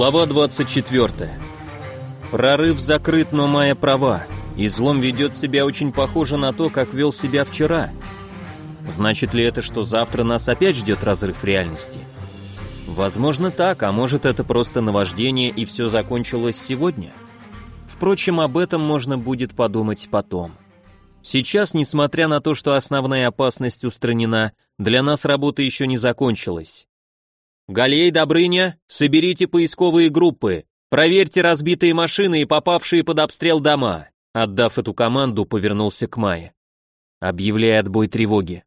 Глава 24. Прорыв закрыт, но моя права. Излом ведет себя очень похоже на то, как вел себя вчера. Значит ли это, что завтра нас опять ждет разрыв реальности? Возможно так, а может это просто наваждение и все закончилось сегодня? Впрочем, об этом можно будет подумать потом. Сейчас, несмотря на то, что основная опасность устранена, для нас работа еще не закончилась. Галей, Добрыня, соберите поисковые группы, проверьте разбитые машины и попавшие под обстрел дома. Отдав эту команду, повернулся к Майе. Объявляя отбой тревоги.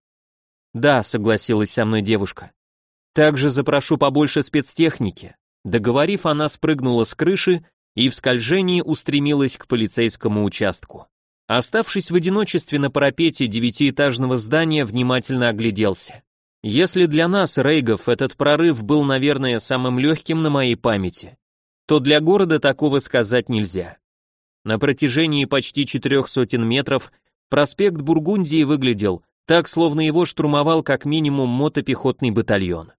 Да, согласилась со мной девушка. Также запрошу побольше спецтехники. Договорив, она спрыгнула с крыши и в скольжении устремилась к полицейскому участку. Оставшись в одиночестве на парапете девятиэтажного здания, внимательно огляделся. Если для нас, Рейгов, этот прорыв был, наверное, самым легким на моей памяти, то для города такого сказать нельзя. На протяжении почти четырех сотен метров проспект Бургундии выглядел так, словно его штурмовал как минимум мотопехотный батальон.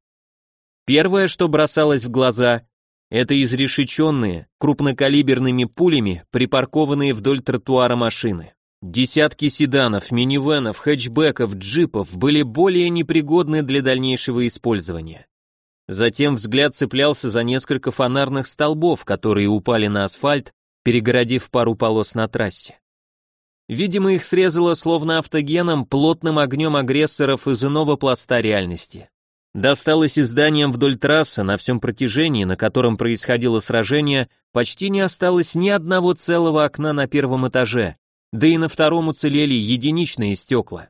Первое, что бросалось в глаза, это изрешеченные, крупнокалиберными пулями, припаркованные вдоль тротуара машины. Десятки седанов, минивенов, хэтчбеков, джипов были более непригодны для дальнейшего использования. Затем взгляд цеплялся за несколько фонарных столбов, которые упали на асфальт, перегородив пару полос на трассе. Видимо, их срезало словно автогеном плотным огнем агрессоров из иного пласта реальности. Досталось изданиям вдоль трассы на всем протяжении, на котором происходило сражение, почти не осталось ни одного целого окна на первом этаже, да и на втором уцелели единичные стекла.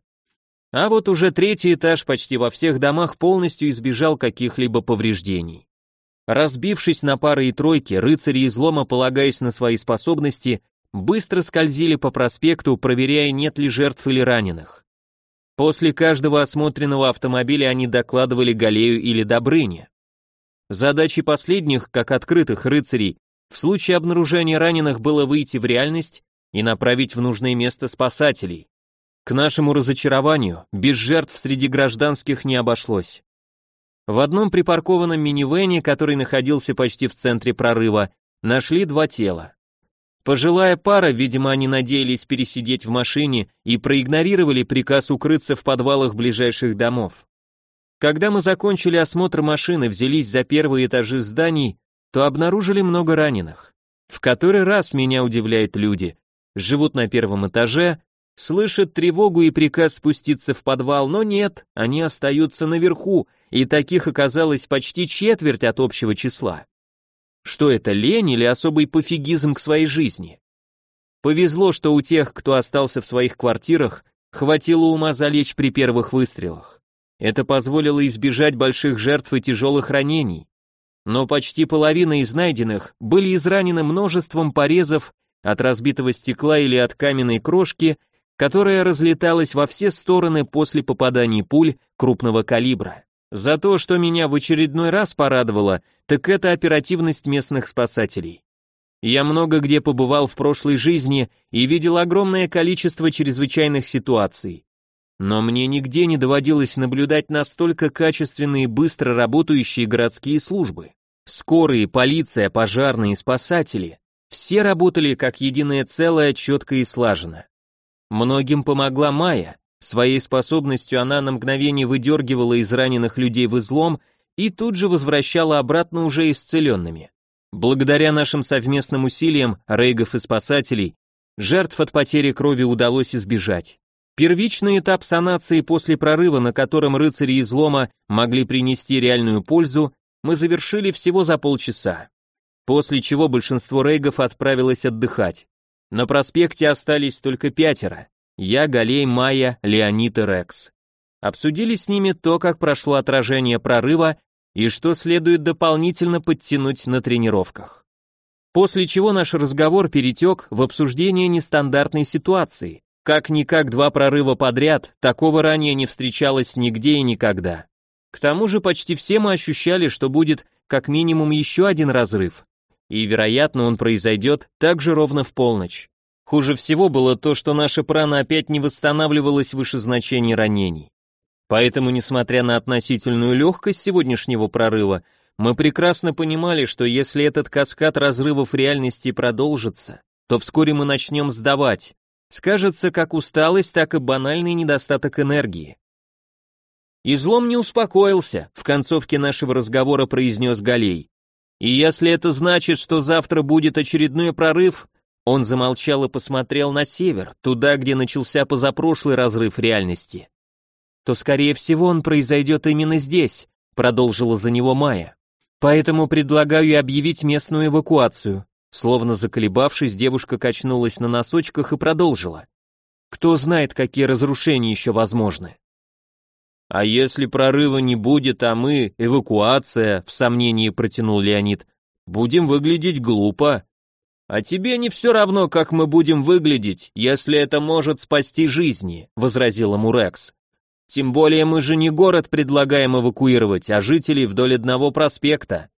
А вот уже третий этаж почти во всех домах полностью избежал каких-либо повреждений. Разбившись на пары и тройки, рыцари излома, полагаясь на свои способности, быстро скользили по проспекту, проверяя, нет ли жертв или раненых. После каждого осмотренного автомобиля они докладывали Галею или Добрыне. Задачей последних, как открытых рыцарей, в случае обнаружения раненых было выйти в реальность и направить в нужное место спасателей. К нашему разочарованию, без жертв среди гражданских не обошлось. В одном припаркованном минивэне, который находился почти в центре прорыва, нашли два тела. Пожилая пара, видимо, они надеялись пересидеть в машине и проигнорировали приказ укрыться в подвалах ближайших домов. Когда мы закончили осмотр машины, взялись за первые этажи зданий, то обнаружили много раненых. В который раз меня удивляют люди, живут на первом этаже, слышат тревогу и приказ спуститься в подвал, но нет, они остаются наверху, и таких оказалось почти четверть от общего числа. Что это, лень или особый пофигизм к своей жизни? Повезло, что у тех, кто остался в своих квартирах, хватило ума залечь при первых выстрелах. Это позволило избежать больших жертв и тяжелых ранений. Но почти половина из найденных были изранены множеством порезов от разбитого стекла или от каменной крошки, которая разлеталась во все стороны после попаданий пуль крупного калибра. За то, что меня в очередной раз порадовало, так это оперативность местных спасателей. Я много где побывал в прошлой жизни и видел огромное количество чрезвычайных ситуаций. Но мне нигде не доводилось наблюдать настолько качественные и быстро работающие городские службы. Скорые, полиция, пожарные, спасатели. Все работали как единое целое, четко и слаженно. Многим помогла Майя. Своей способностью она на мгновение выдергивала из раненых людей в излом и тут же возвращала обратно уже исцеленными. Благодаря нашим совместным усилиям, рейгов и спасателей, жертв от потери крови удалось избежать. Первичный этап санации после прорыва, на котором рыцари излома могли принести реальную пользу, мы завершили всего за полчаса после чего большинство рейгов отправилось отдыхать. На проспекте остались только пятеро. Я, Галей, Майя, Леонид и Рекс. Обсудили с ними то, как прошло отражение прорыва и что следует дополнительно подтянуть на тренировках. После чего наш разговор перетек в обсуждение нестандартной ситуации. Как-никак два прорыва подряд, такого ранее не встречалось нигде и никогда. К тому же почти все мы ощущали, что будет как минимум еще один разрыв, и, вероятно, он произойдет также ровно в полночь. Хуже всего было то, что наша прана опять не восстанавливалась выше значений ранений. Поэтому, несмотря на относительную легкость сегодняшнего прорыва, Мы прекрасно понимали, что если этот каскад разрывов реальности продолжится, то вскоре мы начнем сдавать. Скажется как усталость, так и банальный недостаток энергии. Излом не успокоился, в концовке нашего разговора произнес Галей. И если это значит, что завтра будет очередной прорыв, он замолчал и посмотрел на север, туда, где начался позапрошлый разрыв реальности. То, скорее всего, он произойдет именно здесь, продолжила за него Майя. Поэтому предлагаю объявить местную эвакуацию. Словно заколебавшись, девушка качнулась на носочках и продолжила. Кто знает, какие разрушения еще возможны. А если прорыва не будет, а мы, эвакуация, в сомнении протянул Леонид, будем выглядеть глупо. А тебе не все равно, как мы будем выглядеть, если это может спасти жизни, возразила Мурекс. Тем более мы же не город предлагаем эвакуировать, а жителей вдоль одного проспекта.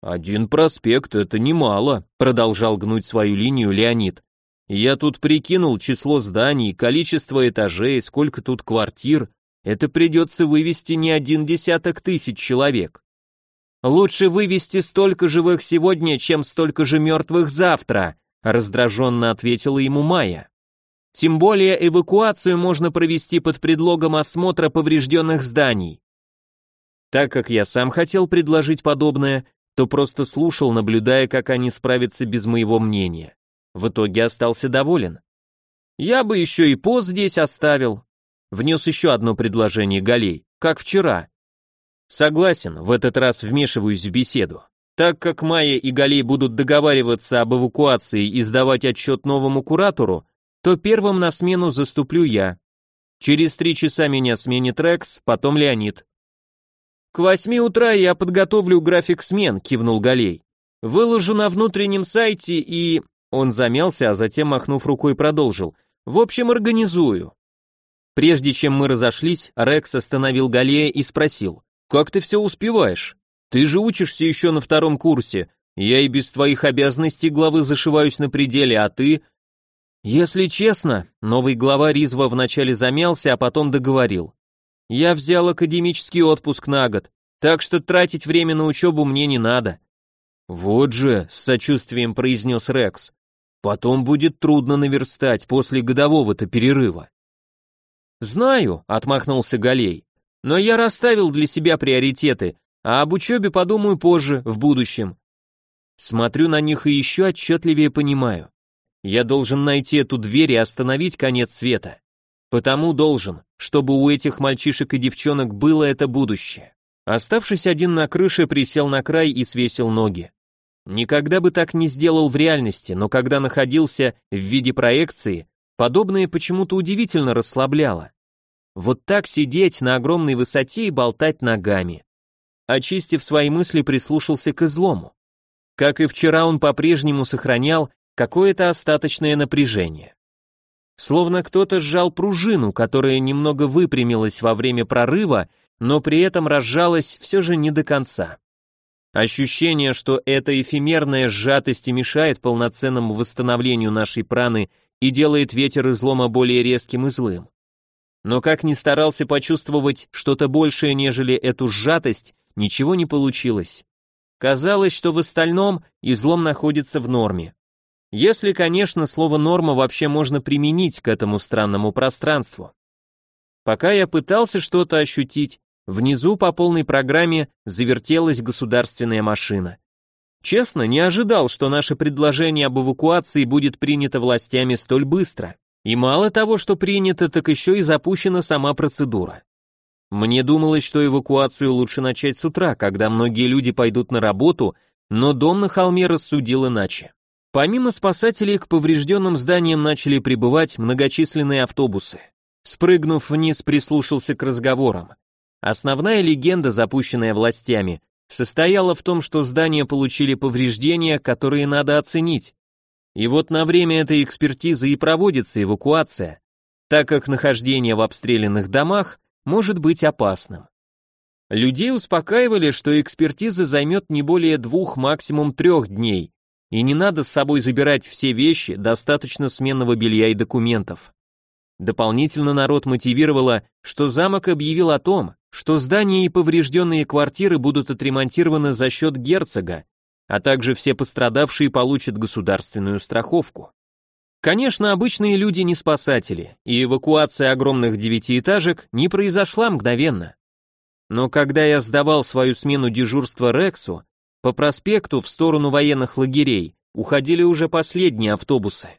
Один проспект это немало, продолжал гнуть свою линию Леонид. Я тут прикинул число зданий, количество этажей, сколько тут квартир, это придется вывести не один десяток тысяч человек. Лучше вывести столько живых сегодня, чем столько же мертвых завтра, раздраженно ответила ему Майя. Тем более эвакуацию можно провести под предлогом осмотра поврежденных зданий. Так как я сам хотел предложить подобное, то просто слушал, наблюдая, как они справятся без моего мнения. В итоге остался доволен. Я бы еще и пост здесь оставил, Внес еще одно предложение Галей, как вчера. Согласен, в этот раз вмешиваюсь в беседу. Так как Майя и Галей будут договариваться об эвакуации и сдавать отчет новому куратору, то первым на смену заступлю я. Через три часа меня сменит Рекс, потом Леонид. К восьми утра я подготовлю график смен, кивнул Галей. Выложу на внутреннем сайте и... Он замялся, а затем, махнув рукой, продолжил. В общем, организую. Прежде чем мы разошлись, Рекс остановил Галея и спросил, «Как ты все успеваешь? Ты же учишься еще на втором курсе. Я и без твоих обязанностей главы зашиваюсь на пределе, а ты...» Если честно, новый глава Ризва вначале замялся, а потом договорил. «Я взял академический отпуск на год, так что тратить время на учебу мне не надо». «Вот же», — с сочувствием произнес Рекс, «потом будет трудно наверстать после годового-то перерыва». «Знаю», — отмахнулся Галей, «но я расставил для себя приоритеты, а об учебе подумаю позже, в будущем». Смотрю на них и еще отчетливее понимаю. Я должен найти эту дверь и остановить конец света. Потому должен, чтобы у этих мальчишек и девчонок было это будущее. Оставшись один на крыше, присел на край и свесил ноги. Никогда бы так не сделал в реальности, но когда находился в виде проекции, Подобное почему-то удивительно расслабляло. Вот так сидеть на огромной высоте и болтать ногами. Очистив свои мысли, прислушался к излому. Как и вчера, он по-прежнему сохранял какое-то остаточное напряжение. Словно кто-то сжал пружину, которая немного выпрямилась во время прорыва, но при этом разжалась все же не до конца. Ощущение, что эта эфемерная сжатость и мешает полноценному восстановлению нашей праны и делает ветер излома более резким и злым. Но как ни старался почувствовать что-то большее, нежели эту сжатость, ничего не получилось. Казалось, что в остальном излом находится в норме. Если, конечно, слово «норма» вообще можно применить к этому странному пространству. Пока я пытался что-то ощутить, внизу по полной программе завертелась государственная машина. Честно, не ожидал, что наше предложение об эвакуации будет принято властями столь быстро. И мало того, что принято, так еще и запущена сама процедура. Мне думалось, что эвакуацию лучше начать с утра, когда многие люди пойдут на работу, но дом на холме рассудил иначе. Помимо спасателей, к поврежденным зданиям начали прибывать многочисленные автобусы. Спрыгнув вниз, прислушался к разговорам. Основная легенда, запущенная властями, состояла в том, что здания получили повреждения, которые надо оценить. И вот на время этой экспертизы и проводится эвакуация, так как нахождение в обстрелянных домах может быть опасным. Людей успокаивали, что экспертиза займет не более двух, максимум трех дней, и не надо с собой забирать все вещи, достаточно сменного белья и документов. Дополнительно народ мотивировало, что замок объявил о том, что здания и поврежденные квартиры будут отремонтированы за счет герцога, а также все пострадавшие получат государственную страховку. Конечно, обычные люди не спасатели, и эвакуация огромных девятиэтажек не произошла мгновенно. Но когда я сдавал свою смену дежурства Рексу, по проспекту в сторону военных лагерей уходили уже последние автобусы.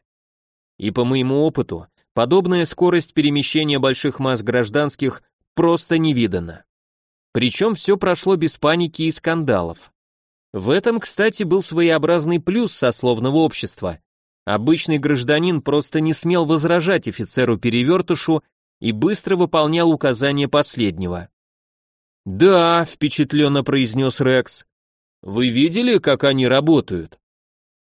И по моему опыту, подобная скорость перемещения больших масс гражданских просто не видана. Причем все прошло без паники и скандалов. В этом, кстати, был своеобразный плюс сословного общества. Обычный гражданин просто не смел возражать офицеру-перевертышу и быстро выполнял указания последнего. «Да», — впечатленно произнес Рекс. «Вы видели, как они работают?»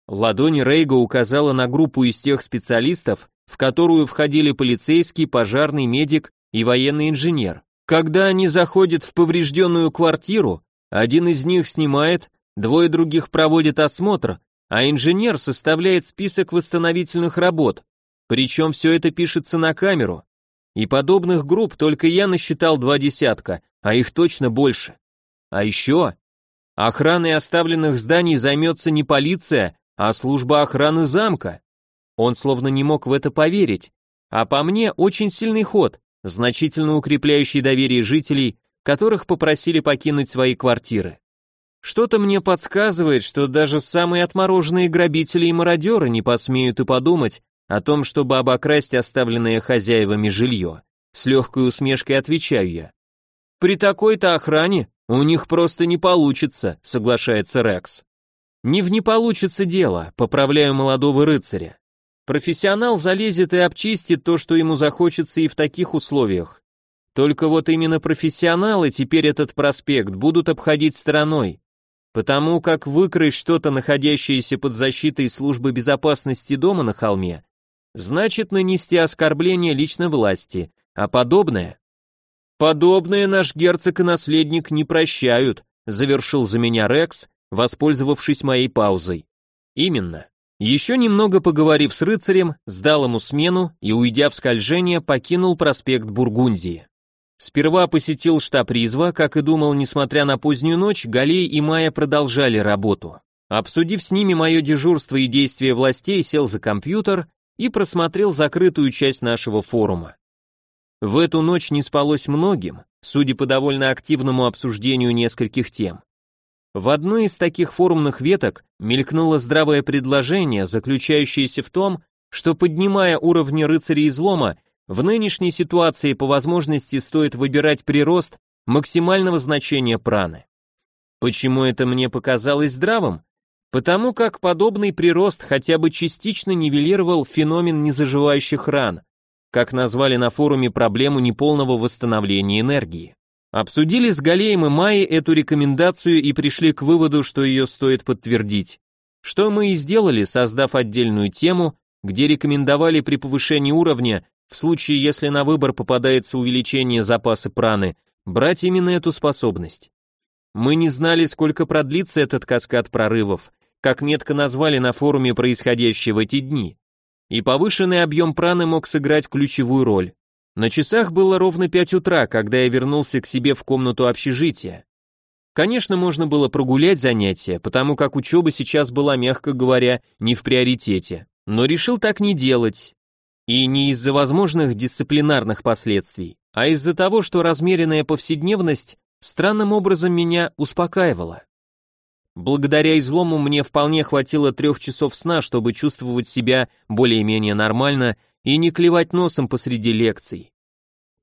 Ладонь Рейга указала на группу из тех специалистов, в которую входили полицейский, пожарный, медик и военный инженер. Когда они заходят в поврежденную квартиру, один из них снимает, двое других проводят осмотр, а инженер составляет список восстановительных работ, причем все это пишется на камеру. И подобных групп только я насчитал два десятка, а их точно больше. А еще, охраной оставленных зданий займется не полиция, а служба охраны замка. Он словно не мог в это поверить, а по мне очень сильный ход, значительно укрепляющий доверие жителей, которых попросили покинуть свои квартиры. Что-то мне подсказывает, что даже самые отмороженные грабители и мародеры не посмеют и подумать о том, чтобы обокрасть оставленное хозяевами жилье. С легкой усмешкой отвечаю я. При такой-то охране у них просто не получится, соглашается Рекс. Не в не получится дело, поправляю молодого рыцаря. Профессионал залезет и обчистит то, что ему захочется и в таких условиях. Только вот именно профессионалы теперь этот проспект будут обходить стороной, потому как выкроить что-то, находящееся под защитой службы безопасности дома на холме, значит нанести оскорбление лично власти, а подобное «Подобное наш герцог и наследник не прощают», завершил за меня Рекс, воспользовавшись моей паузой. «Именно. Еще немного поговорив с рыцарем, сдал ему смену и, уйдя в скольжение, покинул проспект Бургундии. Сперва посетил штаб Ризва, как и думал, несмотря на позднюю ночь, Галей и Майя продолжали работу. Обсудив с ними мое дежурство и действия властей, сел за компьютер и просмотрел закрытую часть нашего форума. В эту ночь не спалось многим, судя по довольно активному обсуждению нескольких тем. В одной из таких форумных веток мелькнуло здравое предложение, заключающееся в том, что поднимая уровни рыцарей излома, в нынешней ситуации по возможности стоит выбирать прирост максимального значения праны. Почему это мне показалось здравым? Потому как подобный прирост хотя бы частично нивелировал феномен незаживающих ран, как назвали на форуме проблему неполного восстановления энергии. Обсудили с Галеем и Майей эту рекомендацию и пришли к выводу, что ее стоит подтвердить. Что мы и сделали, создав отдельную тему, где рекомендовали при повышении уровня, в случае если на выбор попадается увеличение запаса праны, брать именно эту способность. Мы не знали, сколько продлится этот каскад прорывов, как метко назвали на форуме происходящее в эти дни и повышенный объем праны мог сыграть ключевую роль. На часах было ровно 5 утра, когда я вернулся к себе в комнату общежития. Конечно, можно было прогулять занятия, потому как учеба сейчас была, мягко говоря, не в приоритете, но решил так не делать. И не из-за возможных дисциплинарных последствий, а из-за того, что размеренная повседневность странным образом меня успокаивала. Благодаря излому мне вполне хватило трех часов сна, чтобы чувствовать себя более-менее нормально и не клевать носом посреди лекций.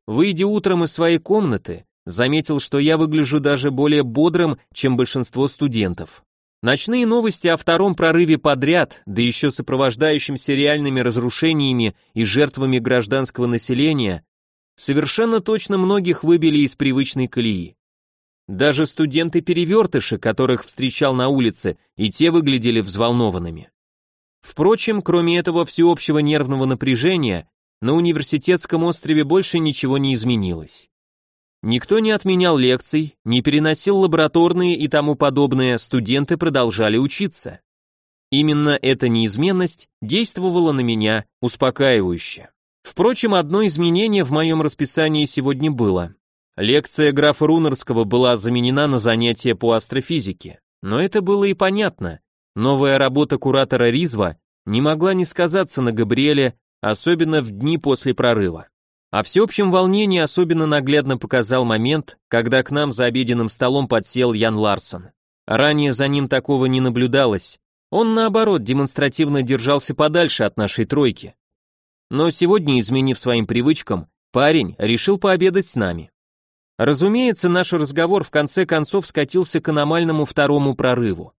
Выйдя утром из своей комнаты, заметил, что я выгляжу даже более бодрым, чем большинство студентов. Ночные новости о втором прорыве подряд, да еще сопровождающимся реальными разрушениями и жертвами гражданского населения, совершенно точно многих выбили из привычной колеи. Даже студенты-перевертыши, которых встречал на улице, и те выглядели взволнованными. Впрочем, кроме этого всеобщего нервного напряжения, на университетском острове больше ничего не изменилось. Никто не отменял лекций, не переносил лабораторные и тому подобное, студенты продолжали учиться. Именно эта неизменность действовала на меня успокаивающе. Впрочем, одно изменение в моем расписании сегодня было. Лекция графа Рунерского была заменена на занятие по астрофизике, но это было и понятно. Новая работа куратора Ризва не могла не сказаться на Габриэле, особенно в дни после прорыва. О всеобщем волнении особенно наглядно показал момент, когда к нам за обеденным столом подсел Ян Ларсон. Ранее за ним такого не наблюдалось. Он, наоборот, демонстративно держался подальше от нашей тройки. Но сегодня, изменив своим привычкам, парень решил пообедать с нами. Разумеется, наш разговор в конце концов скатился к аномальному второму прорыву.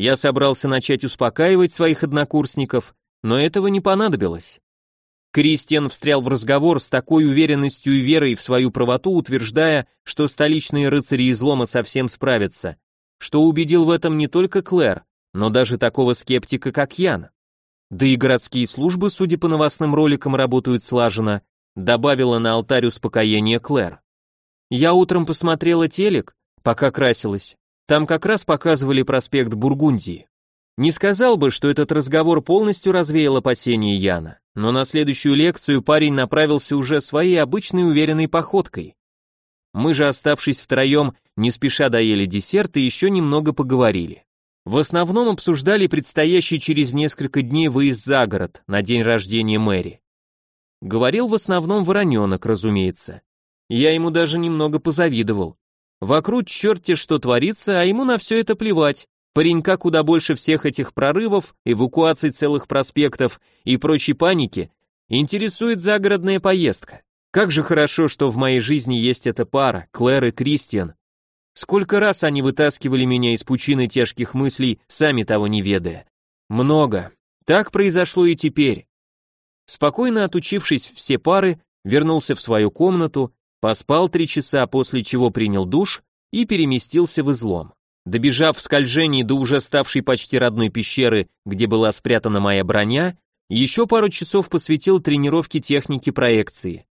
Я собрался начать успокаивать своих однокурсников, но этого не понадобилось. Кристиан встрял в разговор с такой уверенностью и верой в свою правоту, утверждая, что столичные рыцари излома совсем справятся, что убедил в этом не только Клэр, но даже такого скептика, как Ян. Да и городские службы, судя по новостным роликам, работают слаженно, добавила на алтарь успокоения Клэр. Я утром посмотрела телек, пока красилась. Там как раз показывали проспект Бургундии. Не сказал бы, что этот разговор полностью развеял опасения Яна, но на следующую лекцию парень направился уже своей обычной уверенной походкой. Мы же, оставшись втроем, не спеша доели десерт и еще немного поговорили. В основном обсуждали предстоящий через несколько дней выезд за город на день рождения Мэри. Говорил в основном Вороненок, разумеется. Я ему даже немного позавидовал. Вокруг черти что творится, а ему на все это плевать. Паренька куда больше всех этих прорывов, эвакуаций целых проспектов и прочей паники интересует загородная поездка. Как же хорошо, что в моей жизни есть эта пара, Клэр и Кристиан. Сколько раз они вытаскивали меня из пучины тяжких мыслей, сами того не ведая. Много. Так произошло и теперь. Спокойно отучившись все пары, вернулся в свою комнату, поспал три часа, после чего принял душ и переместился в излом. Добежав в скольжении до уже ставшей почти родной пещеры, где была спрятана моя броня, еще пару часов посвятил тренировке техники проекции.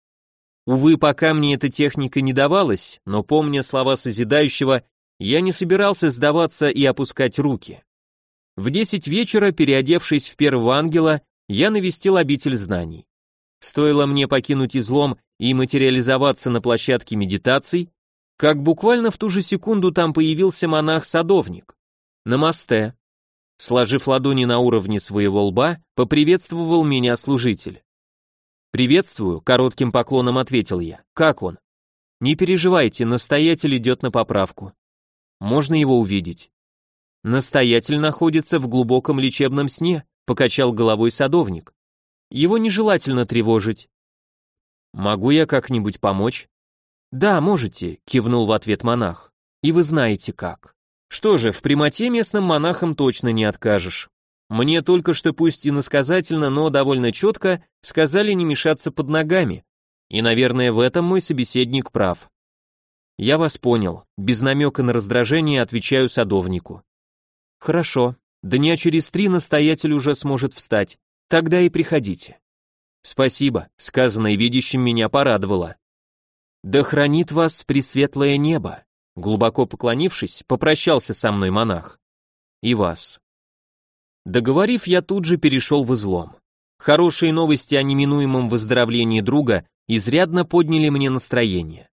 Увы, пока мне эта техника не давалась, но помня слова созидающего, я не собирался сдаваться и опускать руки. В десять вечера, переодевшись в первого ангела, я навестил обитель знаний. Стоило мне покинуть излом и материализоваться на площадке медитаций, как буквально в ту же секунду там появился монах-садовник. Намасте. Сложив ладони на уровне своего лба, поприветствовал меня служитель. «Приветствую», — коротким поклоном ответил я. «Как он?» «Не переживайте, настоятель идет на поправку. Можно его увидеть?» «Настоятель находится в глубоком лечебном сне», — покачал головой садовник. «Его нежелательно тревожить». «Могу я как-нибудь помочь?» «Да, можете», — кивнул в ответ монах. «И вы знаете как». Что же, в прямоте местным монахам точно не откажешь. Мне только что пусть и насказательно, но довольно четко сказали не мешаться под ногами. И, наверное, в этом мой собеседник прав. Я вас понял. Без намека на раздражение отвечаю садовнику. Хорошо. Дня через три настоятель уже сможет встать. Тогда и приходите. Спасибо, сказанное видящим меня порадовало. Да хранит вас пресветлое небо. Глубоко поклонившись, попрощался со мной монах. И вас. Договорив, я тут же перешел в излом. Хорошие новости о неминуемом выздоровлении друга изрядно подняли мне настроение.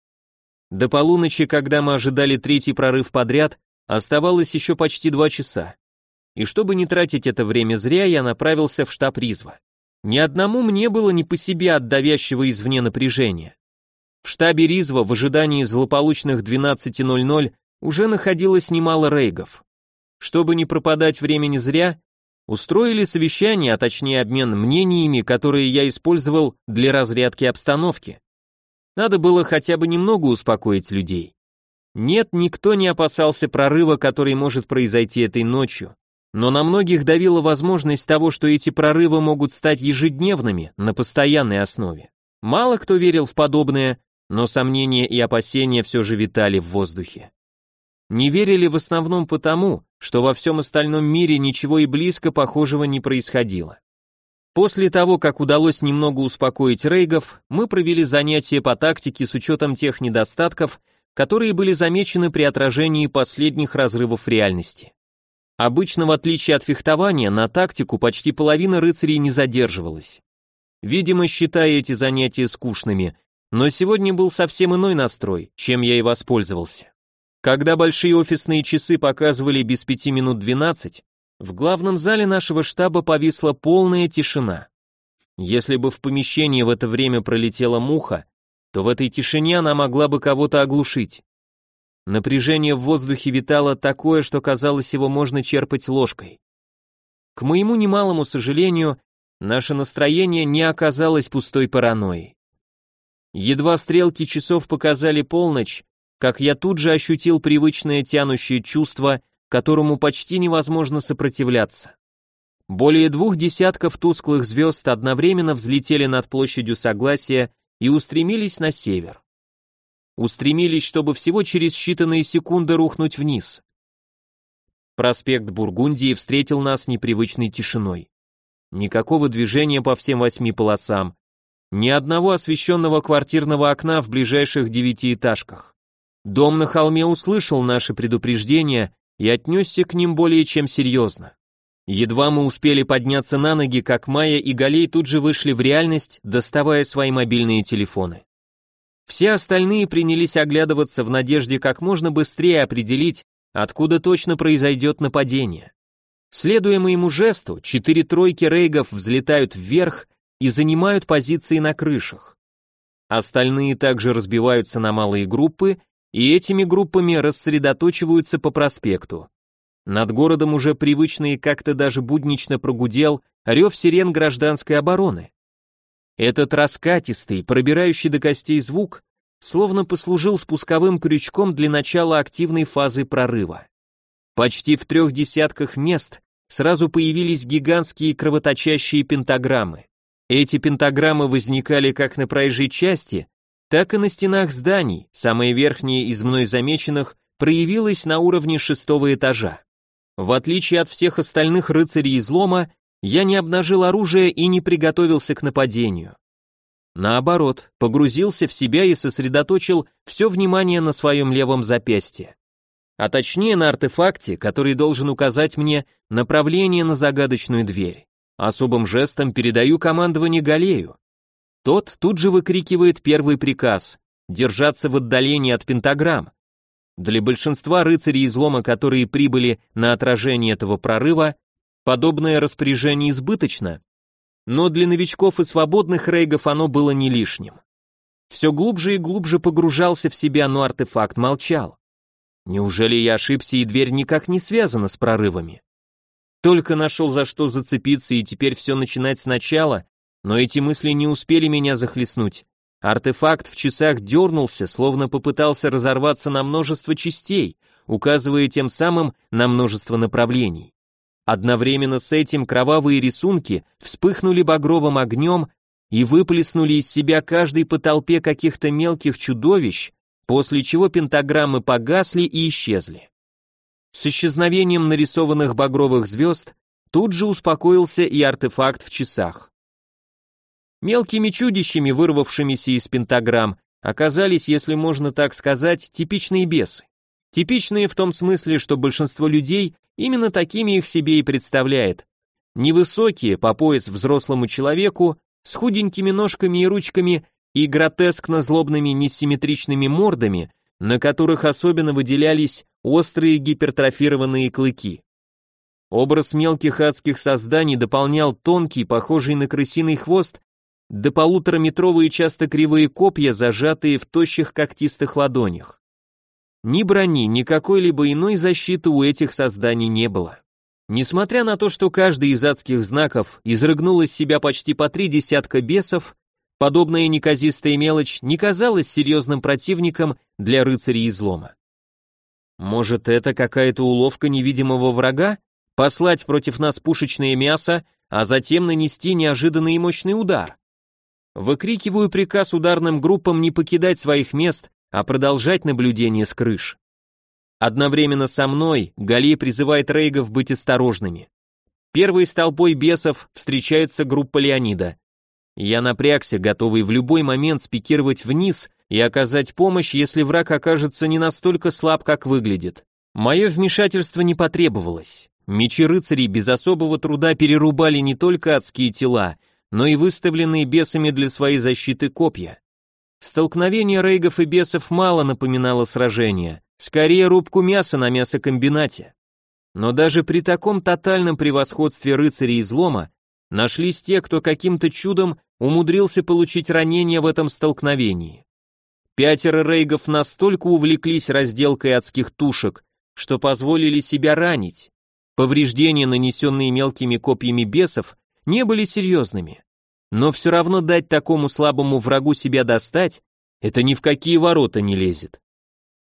До полуночи, когда мы ожидали третий прорыв подряд, оставалось еще почти два часа. И чтобы не тратить это время зря, я направился в штаб Ризва. Ни одному мне было не по себе от давящего извне напряжения. В штабе Ризва в ожидании злополучных 12.00 уже находилось немало рейгов. Чтобы не пропадать времени зря, устроили совещание, а точнее обмен мнениями, которые я использовал для разрядки обстановки. Надо было хотя бы немного успокоить людей. Нет, никто не опасался прорыва, который может произойти этой ночью, но на многих давила возможность того, что эти прорывы могут стать ежедневными, на постоянной основе. Мало кто верил в подобное, но сомнения и опасения все же витали в воздухе. Не верили в основном потому, что во всем остальном мире ничего и близко похожего не происходило. После того, как удалось немного успокоить рейгов, мы провели занятия по тактике с учетом тех недостатков, которые были замечены при отражении последних разрывов реальности. Обычно, в отличие от фехтования, на тактику почти половина рыцарей не задерживалась. Видимо, считая эти занятия скучными, Но сегодня был совсем иной настрой, чем я и воспользовался. Когда большие офисные часы показывали без пяти минут двенадцать, в главном зале нашего штаба повисла полная тишина. Если бы в помещении в это время пролетела муха, то в этой тишине она могла бы кого-то оглушить. Напряжение в воздухе витало такое, что казалось, его можно черпать ложкой. К моему немалому сожалению, наше настроение не оказалось пустой паранойей. Едва стрелки часов показали полночь, как я тут же ощутил привычное тянущее чувство, которому почти невозможно сопротивляться. Более двух десятков тусклых звезд одновременно взлетели над площадью Согласия и устремились на север. Устремились, чтобы всего через считанные секунды рухнуть вниз. Проспект Бургундии встретил нас непривычной тишиной. Никакого движения по всем восьми полосам, ни одного освещенного квартирного окна в ближайших девятиэтажках. Дом на холме услышал наши предупреждения и отнесся к ним более чем серьезно. Едва мы успели подняться на ноги, как Майя и Галей тут же вышли в реальность, доставая свои мобильные телефоны. Все остальные принялись оглядываться в надежде как можно быстрее определить, откуда точно произойдет нападение. Следуя моему жесту, четыре тройки рейгов взлетают вверх и занимают позиции на крышах. Остальные также разбиваются на малые группы, и этими группами рассредоточиваются по проспекту. Над городом уже привычный как-то даже буднично прогудел рев сирен гражданской обороны. Этот раскатистый, пробирающий до костей звук, словно послужил спусковым крючком для начала активной фазы прорыва. Почти в трех десятках мест сразу появились гигантские кровоточащие пентаграммы. Эти пентаграммы возникали как на проезжей части, так и на стенах зданий, самая верхняя из мной замеченных проявилась на уровне шестого этажа. В отличие от всех остальных рыцарей излома, я не обнажил оружие и не приготовился к нападению. Наоборот, погрузился в себя и сосредоточил все внимание на своем левом запястье. А точнее на артефакте, который должен указать мне направление на загадочную дверь. Особым жестом передаю командование Галею. Тот тут же выкрикивает первый приказ – держаться в отдалении от пентаграмм. Для большинства рыцарей излома, которые прибыли на отражение этого прорыва, подобное распоряжение избыточно, но для новичков и свободных рейгов оно было не лишним. Все глубже и глубже погружался в себя, но артефакт молчал. Неужели я ошибся и дверь никак не связана с прорывами? Только нашел за что зацепиться и теперь все начинать сначала, но эти мысли не успели меня захлестнуть. Артефакт в часах дернулся, словно попытался разорваться на множество частей, указывая тем самым на множество направлений. Одновременно с этим кровавые рисунки вспыхнули багровым огнем и выплеснули из себя каждый по толпе каких-то мелких чудовищ, после чего пентаграммы погасли и исчезли. С исчезновением нарисованных багровых звезд тут же успокоился и артефакт в часах. Мелкими чудищами, вырвавшимися из пентаграмм, оказались, если можно так сказать, типичные бесы. Типичные в том смысле, что большинство людей именно такими их себе и представляет. Невысокие, по пояс взрослому человеку, с худенькими ножками и ручками и гротескно злобными несимметричными мордами, на которых особенно выделялись острые гипертрофированные клыки. Образ мелких адских созданий дополнял тонкий, похожий на крысиный хвост, до полутораметровые часто кривые копья, зажатые в тощих когтистых ладонях. Ни брони, ни какой-либо иной защиты у этих созданий не было. Несмотря на то, что каждый из адских знаков изрыгнул из себя почти по три десятка бесов, Подобная неказистая мелочь не казалась серьезным противником для рыцарей излома. Может, это какая-то уловка невидимого врага? Послать против нас пушечное мясо, а затем нанести неожиданный и мощный удар? Выкрикиваю приказ ударным группам не покидать своих мест, а продолжать наблюдение с крыш. Одновременно со мной Гали призывает рейгов быть осторожными. Первой с толпой бесов встречается группа Леонида. Я напрягся, готовый в любой момент спикировать вниз и оказать помощь, если враг окажется не настолько слаб, как выглядит. Мое вмешательство не потребовалось. Мечи рыцарей без особого труда перерубали не только адские тела, но и выставленные бесами для своей защиты копья. Столкновение рейгов и бесов мало напоминало сражение, скорее рубку мяса на мясокомбинате. Но даже при таком тотальном превосходстве рыцарей излома нашлись те, кто каким-то чудом умудрился получить ранение в этом столкновении. Пятеро рейгов настолько увлеклись разделкой адских тушек, что позволили себя ранить. Повреждения, нанесенные мелкими копьями бесов, не были серьезными. Но все равно дать такому слабому врагу себя достать, это ни в какие ворота не лезет.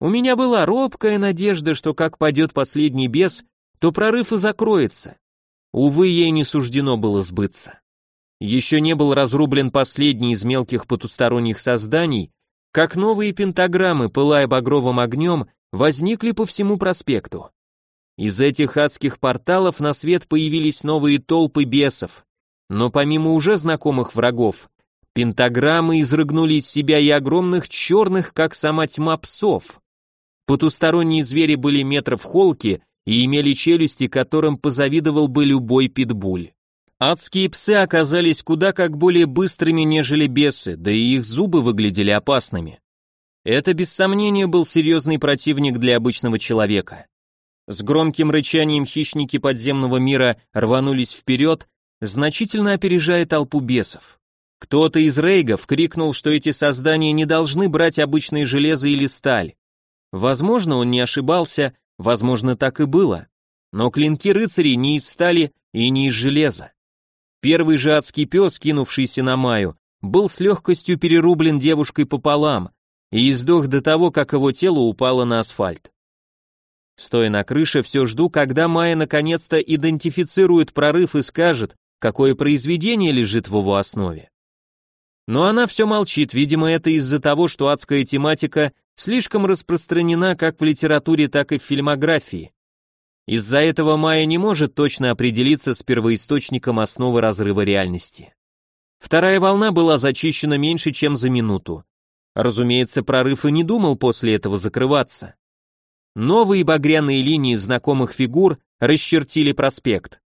У меня была робкая надежда, что как падет последний бес, то прорыв и закроется. Увы, ей не суждено было сбыться. Еще не был разрублен последний из мелких потусторонних созданий, как новые пентаграммы, пылая багровым огнем, возникли по всему проспекту. Из этих адских порталов на свет появились новые толпы бесов, но помимо уже знакомых врагов, пентаграммы изрыгнули из себя и огромных черных, как сама тьма, псов. Потусторонние звери были метров холки и имели челюсти, которым позавидовал бы любой питбуль. Адские псы оказались куда как более быстрыми, нежели бесы, да и их зубы выглядели опасными. Это без сомнения был серьезный противник для обычного человека. С громким рычанием хищники подземного мира рванулись вперед, значительно опережая толпу бесов. Кто-то из рейгов крикнул, что эти создания не должны брать обычное железо или сталь. Возможно, он не ошибался, возможно, так и было. Но клинки рыцарей не из стали и не из железа. Первый же адский пес, кинувшийся на Маю, был с легкостью перерублен девушкой пополам и издох до того, как его тело упало на асфальт. Стоя на крыше, все жду, когда Майя наконец-то идентифицирует прорыв и скажет, какое произведение лежит в его основе. Но она все молчит, видимо, это из-за того, что адская тематика слишком распространена как в литературе, так и в фильмографии. Из-за этого Майя не может точно определиться с первоисточником основы разрыва реальности. Вторая волна была зачищена меньше, чем за минуту. Разумеется, прорыв и не думал после этого закрываться. Новые багряные линии знакомых фигур расчертили проспект.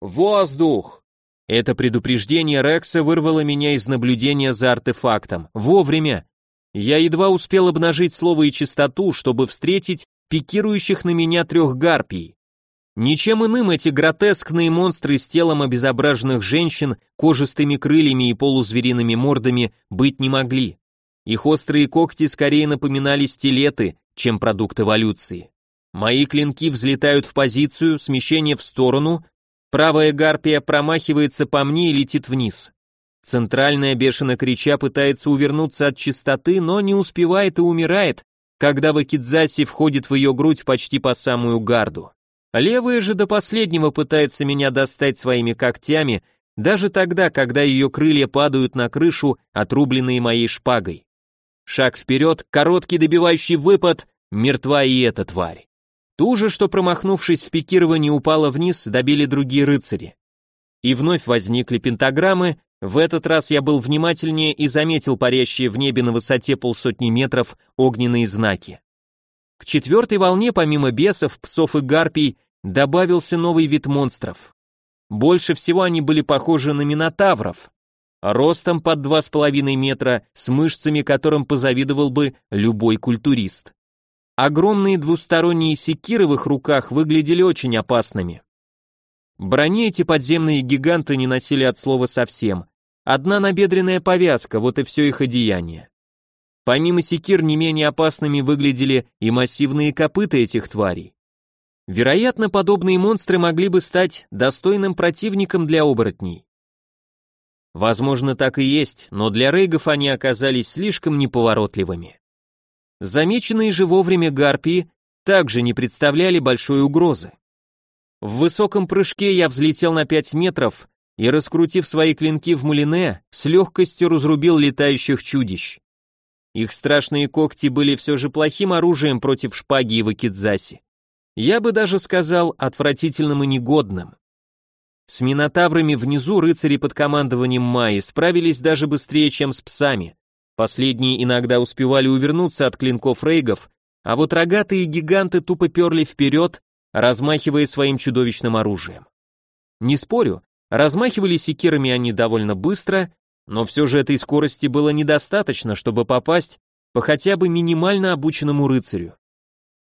«Воздух!» Это предупреждение Рекса вырвало меня из наблюдения за артефактом. Вовремя. Я едва успел обнажить слово и чистоту, чтобы встретить пикирующих на меня трех гарпий. Ничем иным эти гротескные монстры с телом обезображенных женщин, кожистыми крыльями и полузвериными мордами быть не могли. Их острые когти скорее напоминали стилеты, чем продукт эволюции. Мои клинки взлетают в позицию, смещение в сторону, правая гарпия промахивается по мне и летит вниз. Центральная бешено крича пытается увернуться от чистоты, но не успевает и умирает, когда Вакидзаси входит в ее грудь почти по самую гарду. Левая же до последнего пытается меня достать своими когтями, даже тогда, когда ее крылья падают на крышу, отрубленные моей шпагой. Шаг вперед, короткий добивающий выпад, мертва и эта тварь. Ту же, что промахнувшись в пикировании упала вниз, добили другие рыцари. И вновь возникли пентаграммы, в этот раз я был внимательнее и заметил парящие в небе на высоте полсотни метров огненные знаки. К четвертой волне, помимо бесов, псов и гарпий, добавился новый вид монстров. Больше всего они были похожи на минотавров, ростом под два с половиной метра, с мышцами, которым позавидовал бы любой культурист. Огромные двусторонние секиры в их руках выглядели очень опасными. Брони эти подземные гиганты не носили от слова совсем. Одна набедренная повязка, вот и все их одеяние. Помимо секир не менее опасными выглядели и массивные копыта этих тварей. Вероятно, подобные монстры могли бы стать достойным противником для оборотней. Возможно, так и есть, но для рейгов они оказались слишком неповоротливыми. Замеченные же вовремя гарпии также не представляли большой угрозы. В высоком прыжке я взлетел на 5 метров и, раскрутив свои клинки в мулине, с легкостью разрубил летающих чудищ. Их страшные когти были все же плохим оружием против шпаги и вакидзаси. Я бы даже сказал, отвратительным и негодным. С минотаврами внизу рыцари под командованием Майи справились даже быстрее, чем с псами. Последние иногда успевали увернуться от клинков рейгов, а вот рогатые гиганты тупо перли вперед, размахивая своим чудовищным оружием. Не спорю, размахивали секирами они довольно быстро, но все же этой скорости было недостаточно, чтобы попасть по хотя бы минимально обученному рыцарю.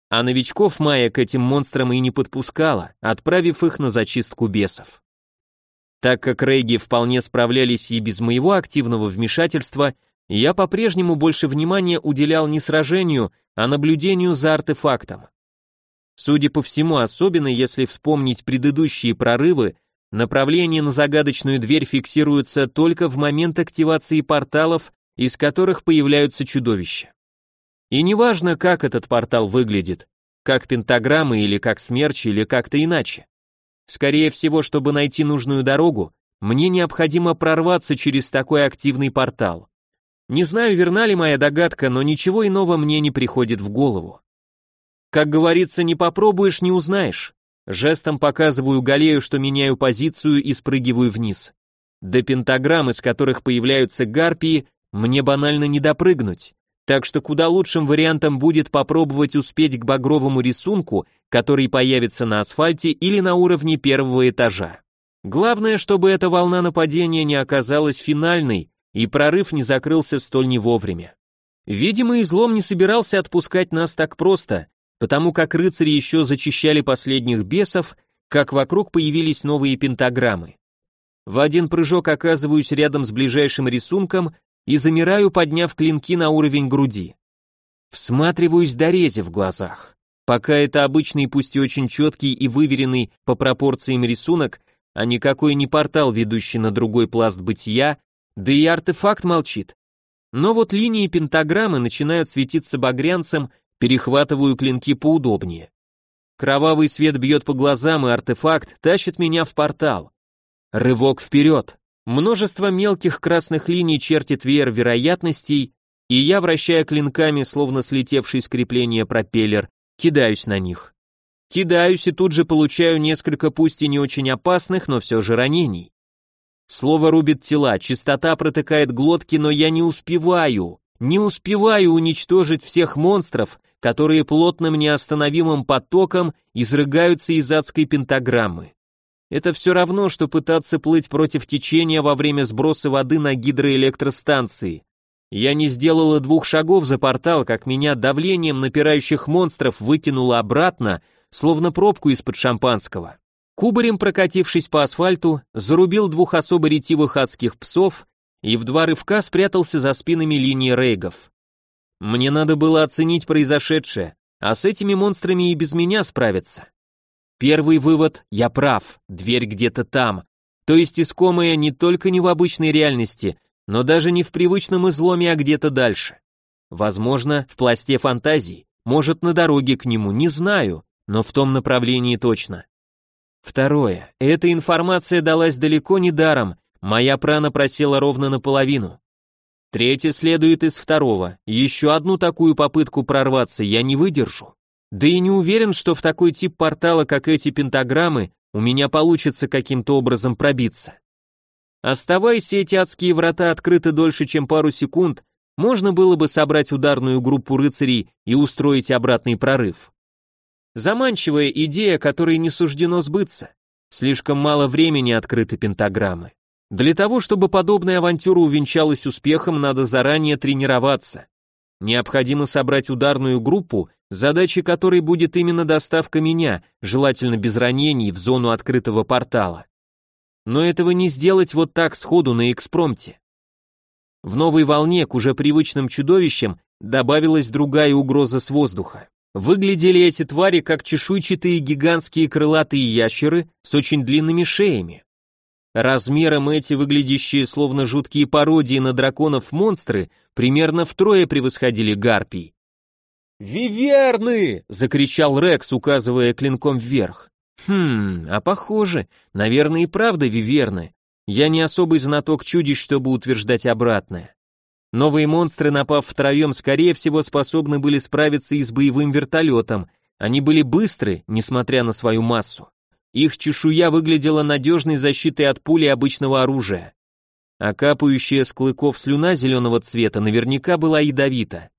А новичков Майя к этим монстрам и не подпускала, отправив их на зачистку бесов. Так как рейги вполне справлялись и без моего активного вмешательства, я по-прежнему больше внимания уделял не сражению, а наблюдению за артефактом. Судя по всему, особенно если вспомнить предыдущие прорывы, направление на загадочную дверь фиксируется только в момент активации порталов, из которых появляются чудовища. И неважно, как этот портал выглядит, как пентаграммы или как смерч или как-то иначе. Скорее всего, чтобы найти нужную дорогу, мне необходимо прорваться через такой активный портал. Не знаю, верна ли моя догадка, но ничего иного мне не приходит в голову. Как говорится, не попробуешь, не узнаешь. Жестом показываю Галею, что меняю позицию и спрыгиваю вниз. До пентаграмм, из которых появляются гарпии, мне банально не допрыгнуть. Так что куда лучшим вариантом будет попробовать успеть к багровому рисунку, который появится на асфальте или на уровне первого этажа. Главное, чтобы эта волна нападения не оказалась финальной, и прорыв не закрылся столь не вовремя. Видимо, излом не собирался отпускать нас так просто, потому как рыцари еще зачищали последних бесов, как вокруг появились новые пентаграммы. В один прыжок оказываюсь рядом с ближайшим рисунком и замираю, подняв клинки на уровень груди. Всматриваюсь до рези в глазах. Пока это обычный, пусть и очень четкий и выверенный по пропорциям рисунок, а никакой не портал, ведущий на другой пласт бытия, да и артефакт молчит. Но вот линии пентаграммы начинают светиться багрянцем, перехватываю клинки поудобнее. Кровавый свет бьет по глазам, и артефакт тащит меня в портал. Рывок вперед. Множество мелких красных линий чертит веер вероятностей, и я, вращая клинками, словно слетевший с крепления пропеллер, кидаюсь на них. Кидаюсь и тут же получаю несколько пусть и не очень опасных, но все же ранений. Слово рубит тела, чистота протыкает глотки, но я не успеваю, не успеваю уничтожить всех монстров, которые плотным неостановимым потоком изрыгаются из адской пентаграммы. Это все равно, что пытаться плыть против течения во время сброса воды на гидроэлектростанции. Я не сделала двух шагов за портал, как меня давлением напирающих монстров выкинуло обратно, словно пробку из-под шампанского. Кубарем прокатившись по асфальту, зарубил двух особо ретивых адских псов и в два рывка спрятался за спинами линии рейгов. Мне надо было оценить произошедшее, а с этими монстрами и без меня справиться. Первый вывод – я прав, дверь где-то там. То есть искомая не только не в обычной реальности, но даже не в привычном изломе, а где-то дальше. Возможно, в пласте фантазий, может, на дороге к нему, не знаю, но в том направлении точно. Второе. Эта информация далась далеко не даром, моя прана просела ровно наполовину. Третье следует из второго. Еще одну такую попытку прорваться я не выдержу. Да и не уверен, что в такой тип портала, как эти пентаграммы, у меня получится каким-то образом пробиться. Оставайся эти адские врата открыты дольше, чем пару секунд, можно было бы собрать ударную группу рыцарей и устроить обратный прорыв. Заманчивая идея, которой не суждено сбыться. Слишком мало времени открыты пентаграммы. Для того, чтобы подобная авантюра увенчалась успехом, надо заранее тренироваться. Необходимо собрать ударную группу, задачей которой будет именно доставка меня, желательно без ранений, в зону открытого портала. Но этого не сделать вот так сходу на экспромте. В новой волне к уже привычным чудовищам добавилась другая угроза с воздуха. Выглядели эти твари как чешуйчатые гигантские крылатые ящеры с очень длинными шеями. Размером эти выглядящие словно жуткие пародии на драконов монстры примерно втрое превосходили гарпий. «Виверны!» — закричал Рекс, указывая клинком вверх. «Хм, а похоже, наверное и правда виверны. Я не особый знаток чудищ, чтобы утверждать обратное. Новые монстры, напав втроем, скорее всего способны были справиться и с боевым вертолетом. Они были быстры, несмотря на свою массу. Их чешуя выглядела надежной защитой от пули обычного оружия. А капающая с клыков слюна зеленого цвета наверняка была ядовита.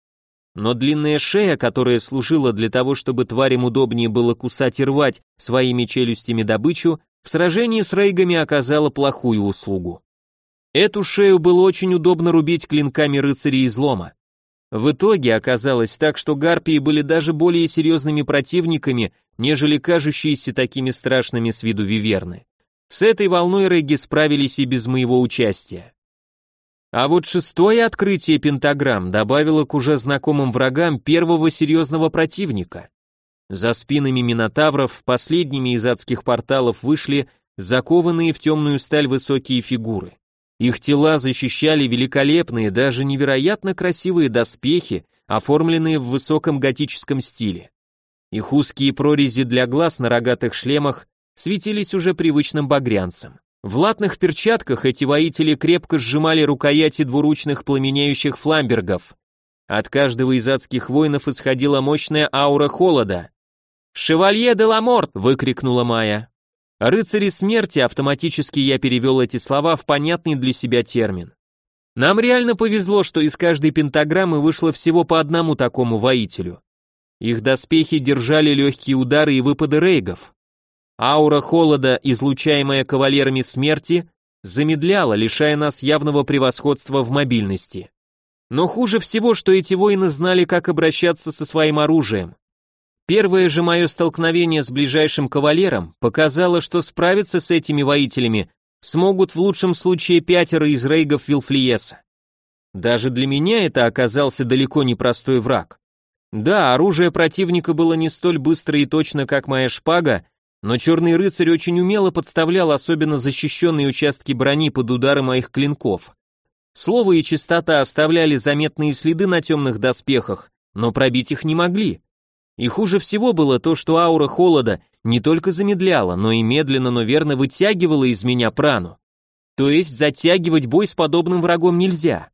Но длинная шея, которая служила для того, чтобы тварям удобнее было кусать и рвать своими челюстями добычу, в сражении с рейгами оказала плохую услугу. Эту шею было очень удобно рубить клинками рыцарей излома. В итоге оказалось так, что гарпии были даже более серьезными противниками, нежели кажущиеся такими страшными с виду виверны. С этой волной Регги справились и без моего участия. А вот шестое открытие пентаграмм добавило к уже знакомым врагам первого серьезного противника. За спинами минотавров последними из адских порталов вышли закованные в темную сталь высокие фигуры. Их тела защищали великолепные, даже невероятно красивые доспехи, оформленные в высоком готическом стиле. Их узкие прорези для глаз на рогатых шлемах светились уже привычным багрянцем. В латных перчатках эти воители крепко сжимали рукояти двуручных пламенеющих фламбергов. От каждого из адских воинов исходила мощная аура холода. «Шевалье де ла Морт!» — выкрикнула Майя. «Рыцари смерти» автоматически я перевел эти слова в понятный для себя термин. Нам реально повезло, что из каждой пентаграммы вышло всего по одному такому воителю. Их доспехи держали легкие удары и выпады рейгов. Аура холода, излучаемая кавалерами смерти, замедляла, лишая нас явного превосходства в мобильности. Но хуже всего, что эти воины знали, как обращаться со своим оружием. Первое же мое столкновение с ближайшим кавалером показало, что справиться с этими воителями смогут в лучшем случае пятеро из рейгов Вилфлиеса. Даже для меня это оказался далеко не простой враг. Да, оружие противника было не столь быстро и точно, как моя шпага, но черный рыцарь очень умело подставлял особенно защищенные участки брони под удары моих клинков. Слово и чистота оставляли заметные следы на темных доспехах, но пробить их не могли. И хуже всего было то, что аура холода не только замедляла, но и медленно, но верно вытягивала из меня прану. То есть затягивать бой с подобным врагом нельзя.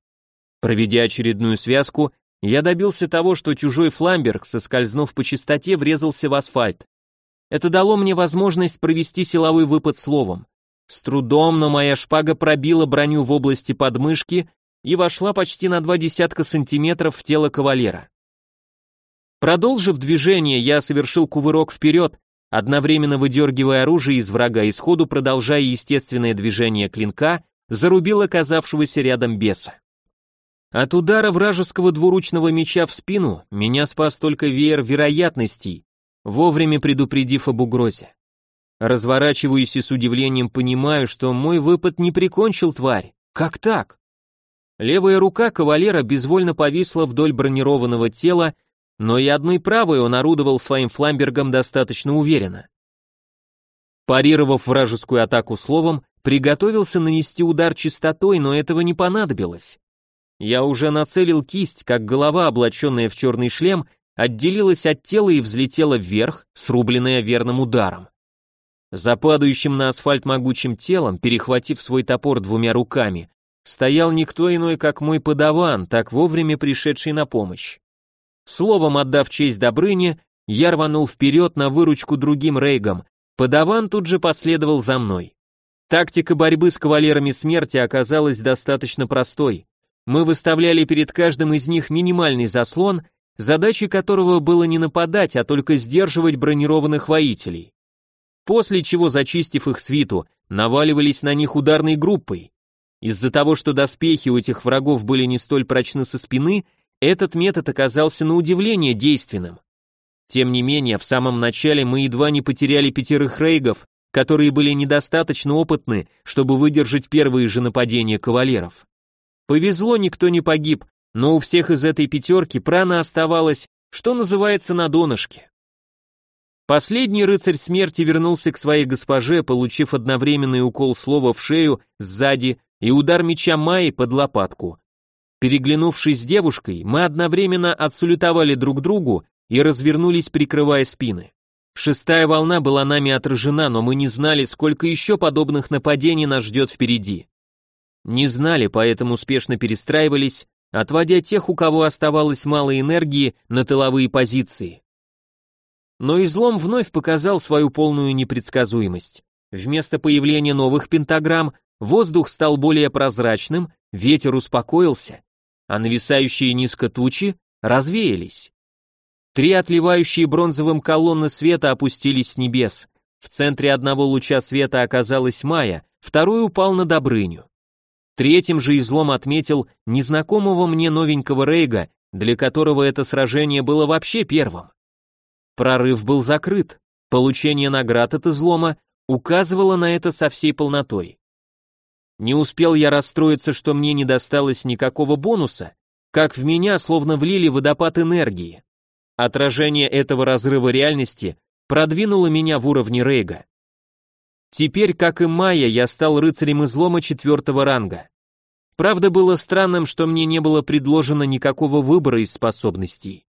Проведя очередную связку, я добился того, что чужой фламберг, соскользнув по чистоте, врезался в асфальт. Это дало мне возможность провести силовой выпад словом. С трудом, но моя шпага пробила броню в области подмышки и вошла почти на два десятка сантиметров в тело кавалера. Продолжив движение, я совершил кувырок вперед, одновременно выдергивая оружие из врага и сходу продолжая естественное движение клинка, зарубил оказавшегося рядом беса. От удара вражеского двуручного меча в спину меня спас только веер вероятностей, вовремя предупредив об угрозе. Разворачиваюсь и с удивлением понимаю, что мой выпад не прикончил тварь. Как так? Левая рука кавалера безвольно повисла вдоль бронированного тела, но и одной правой он орудовал своим фламбергом достаточно уверенно. Парировав вражескую атаку словом, приготовился нанести удар чистотой, но этого не понадобилось. Я уже нацелил кисть, как голова, облаченная в черный шлем, отделилась от тела и взлетела вверх, срубленная верным ударом. За падающим на асфальт могучим телом, перехватив свой топор двумя руками, стоял никто иной, как мой подаван, так вовремя пришедший на помощь. Словом, отдав честь Добрыне, я рванул вперед на выручку другим рейгам. Подаван тут же последовал за мной. Тактика борьбы с кавалерами смерти оказалась достаточно простой. Мы выставляли перед каждым из них минимальный заслон, задачей которого было не нападать, а только сдерживать бронированных воителей. После чего, зачистив их свиту, наваливались на них ударной группой. Из-за того, что доспехи у этих врагов были не столь прочны со спины, этот метод оказался на удивление действенным. Тем не менее, в самом начале мы едва не потеряли пятерых рейгов, которые были недостаточно опытны, чтобы выдержать первые же нападения кавалеров. Повезло, никто не погиб, но у всех из этой пятерки прана оставалась, что называется, на донышке. Последний рыцарь смерти вернулся к своей госпоже, получив одновременный укол слова в шею сзади и удар меча Майи под лопатку. Переглянувшись с девушкой, мы одновременно отсулютовали друг другу и развернулись, прикрывая спины. Шестая волна была нами отражена, но мы не знали, сколько еще подобных нападений нас ждет впереди. Не знали, поэтому успешно перестраивались, отводя тех, у кого оставалось мало энергии, на тыловые позиции. Но излом вновь показал свою полную непредсказуемость. Вместо появления новых пентаграмм воздух стал более прозрачным, ветер успокоился, а нависающие низко тучи развеялись. Три отливающие бронзовым колонны света опустились с небес. В центре одного луча света оказалась Майя, второй упал на Добрыню. Третьим же излом отметил незнакомого мне новенького Рейга, для которого это сражение было вообще первым. Прорыв был закрыт, получение наград от излома указывало на это со всей полнотой. Не успел я расстроиться, что мне не досталось никакого бонуса, как в меня словно влили водопад энергии. Отражение этого разрыва реальности продвинуло меня в уровне Рейга. Теперь, как и Майя, я стал рыцарем излома четвертого ранга. Правда, было странным, что мне не было предложено никакого выбора из способностей.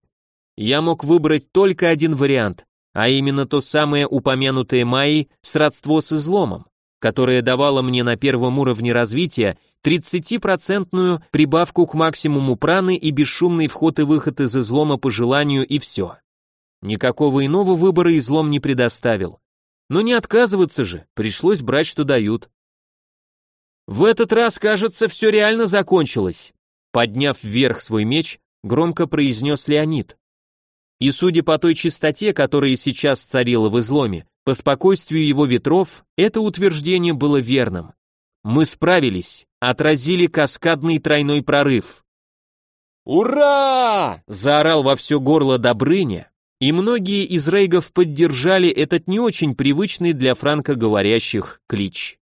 Я мог выбрать только один вариант, а именно то самое упомянутое Майей сродство с изломом, которое давало мне на первом уровне развития 30% прибавку к максимуму праны и бесшумный вход и выход из излома по желанию и все. Никакого иного выбора излом не предоставил. Но не отказываться же, пришлось брать, что дают. В этот раз, кажется, все реально закончилось. Подняв вверх свой меч, громко произнес Леонид. И судя по той чистоте, которая сейчас царила в изломе, по спокойствию его ветров, это утверждение было верным. Мы справились, отразили каскадный тройной прорыв. «Ура!» – заорал во все горло Добрыня, и многие из рейгов поддержали этот не очень привычный для франкоговорящих клич.